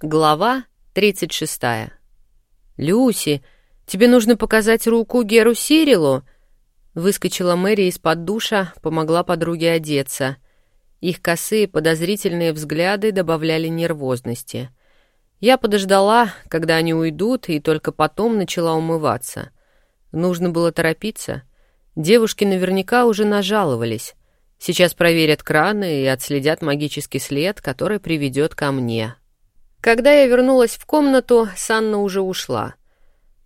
Глава 36. «Люси, тебе нужно показать руку Геру Сирилу!» Выскочила Мэри из-под душа, помогла подруге одеться. Их косые подозрительные взгляды добавляли нервозности. Я подождала, когда они уйдут, и только потом начала умываться. Нужно было торопиться. Девушки наверняка уже нажаловались. Сейчас проверят краны и отследят магический след, который приведет ко мне. Когда я вернулась в комнату, Санна уже ушла.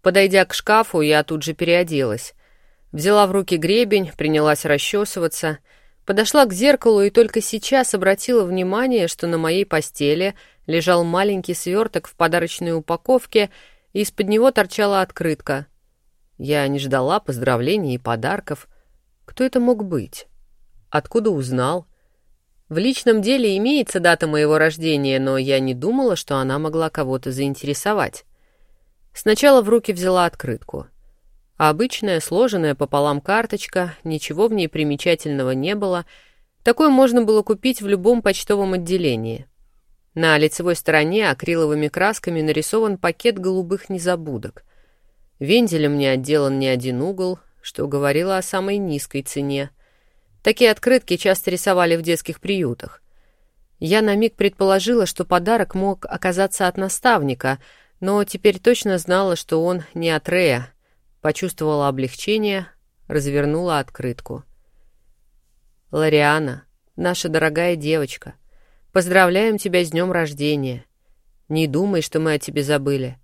Подойдя к шкафу, я тут же переоделась. Взяла в руки гребень, принялась расчесываться, подошла к зеркалу и только сейчас обратила внимание, что на моей постели лежал маленький сверток в подарочной упаковке, и из-под него торчала открытка. Я не ждала поздравлений и подарков. Кто это мог быть? Откуда узнал? В личном деле имеется дата моего рождения, но я не думала, что она могла кого-то заинтересовать. Сначала в руки взяла открытку. Обычная, сложенная пополам карточка, ничего в ней примечательного не было. Такое можно было купить в любом почтовом отделении. На лицевой стороне акриловыми красками нарисован пакет голубых незабудок. Венделем не отделан ни один угол, что говорило о самой низкой цене — Такие открытки часто рисовали в детских приютах. Я на миг предположила, что подарок мог оказаться от наставника, но теперь точно знала, что он не от Рея. Почувствовала облегчение, развернула открытку. «Лариана, наша дорогая девочка, поздравляем тебя с днем рождения. Не думай, что мы о тебе забыли.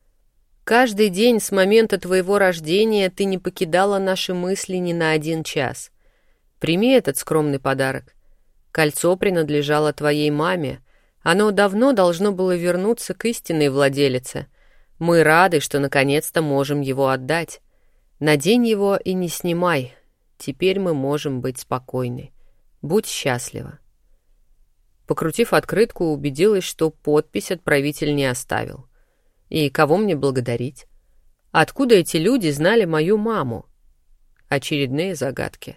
Каждый день с момента твоего рождения ты не покидала наши мысли ни на один час». Прими этот скромный подарок. Кольцо принадлежало твоей маме. Оно давно должно было вернуться к истинной владелице. Мы рады, что наконец-то можем его отдать. Надень его и не снимай. Теперь мы можем быть спокойны. Будь счастлива. Покрутив открытку, убедилась, что подпись отправитель не оставил. И кого мне благодарить? Откуда эти люди знали мою маму? Очередные загадки.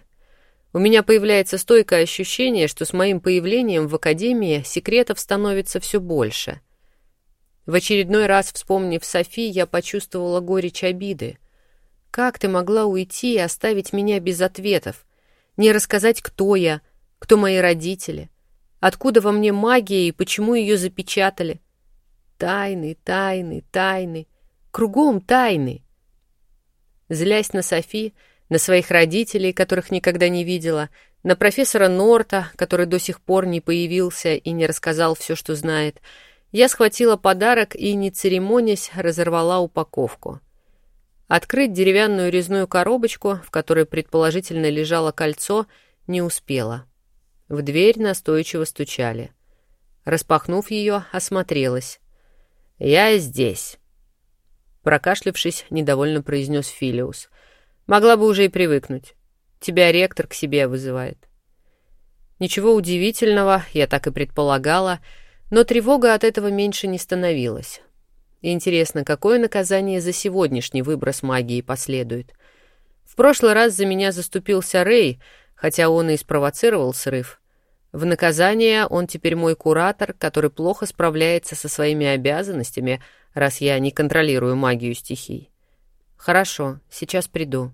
У меня появляется стойкое ощущение, что с моим появлением в Академии секретов становится все больше. В очередной раз, вспомнив Софи, я почувствовала горечь обиды. Как ты могла уйти и оставить меня без ответов? Не рассказать, кто я, кто мои родители, откуда во мне магия и почему ее запечатали? Тайны, тайны, тайны, кругом тайны. Злясь на Софи, на своих родителей, которых никогда не видела, на профессора Норта, который до сих пор не появился и не рассказал все, что знает, я схватила подарок и, не церемонясь, разорвала упаковку. Открыть деревянную резную коробочку, в которой предположительно лежало кольцо, не успела. В дверь настойчиво стучали. Распахнув ее, осмотрелась. «Я здесь», — прокашлявшись, недовольно произнес Филиус — Могла бы уже и привыкнуть. Тебя ректор к себе вызывает. Ничего удивительного, я так и предполагала, но тревога от этого меньше не становилась. Интересно, какое наказание за сегодняшний выброс магии последует? В прошлый раз за меня заступился Рэй, хотя он и спровоцировал срыв. В наказание он теперь мой куратор, который плохо справляется со своими обязанностями, раз я не контролирую магию стихий. «Хорошо, сейчас приду».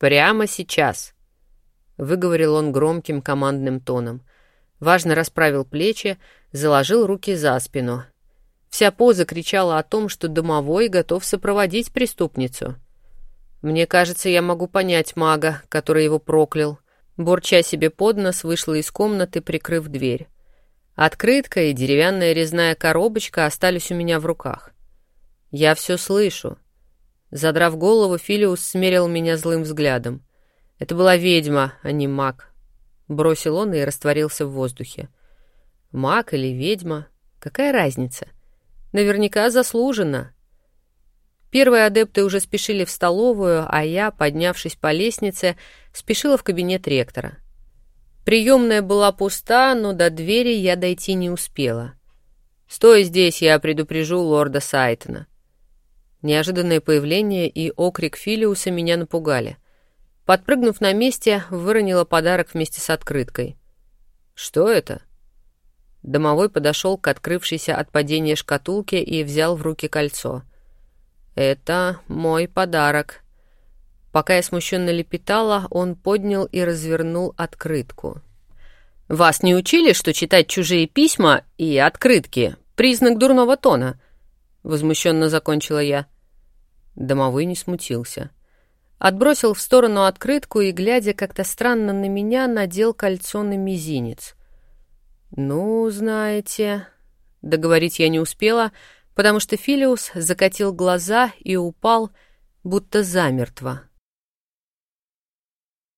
«Прямо сейчас», — выговорил он громким командным тоном. Важно расправил плечи, заложил руки за спину. Вся поза кричала о том, что домовой готов сопроводить преступницу. «Мне кажется, я могу понять мага, который его проклял». Борча себе под нос, вышла из комнаты, прикрыв дверь. Открытка и деревянная резная коробочка остались у меня в руках. «Я все слышу», Задрав голову, Филиус смерил меня злым взглядом. Это была ведьма, а не маг. Бросил он и растворился в воздухе. Маг или ведьма? Какая разница? Наверняка заслуженно. Первые адепты уже спешили в столовую, а я, поднявшись по лестнице, спешила в кабинет ректора. Приемная была пуста, но до двери я дойти не успела. «Стой здесь, я предупрежу лорда Сайтона», Неожиданное появление и окрик Филиуса меня напугали. Подпрыгнув на месте, выронила подарок вместе с открыткой. «Что это?» Домовой подошел к открывшейся от падения шкатулке и взял в руки кольцо. «Это мой подарок». Пока я смущенно лепетала, он поднял и развернул открытку. «Вас не учили, что читать чужие письма и открытки — признак дурного тона?» — возмущенно закончила я. Домовой не смутился. Отбросил в сторону открытку и, глядя как-то странно на меня, надел кольцо на мизинец. «Ну, знаете...» Договорить я не успела, потому что Филиус закатил глаза и упал, будто замертво.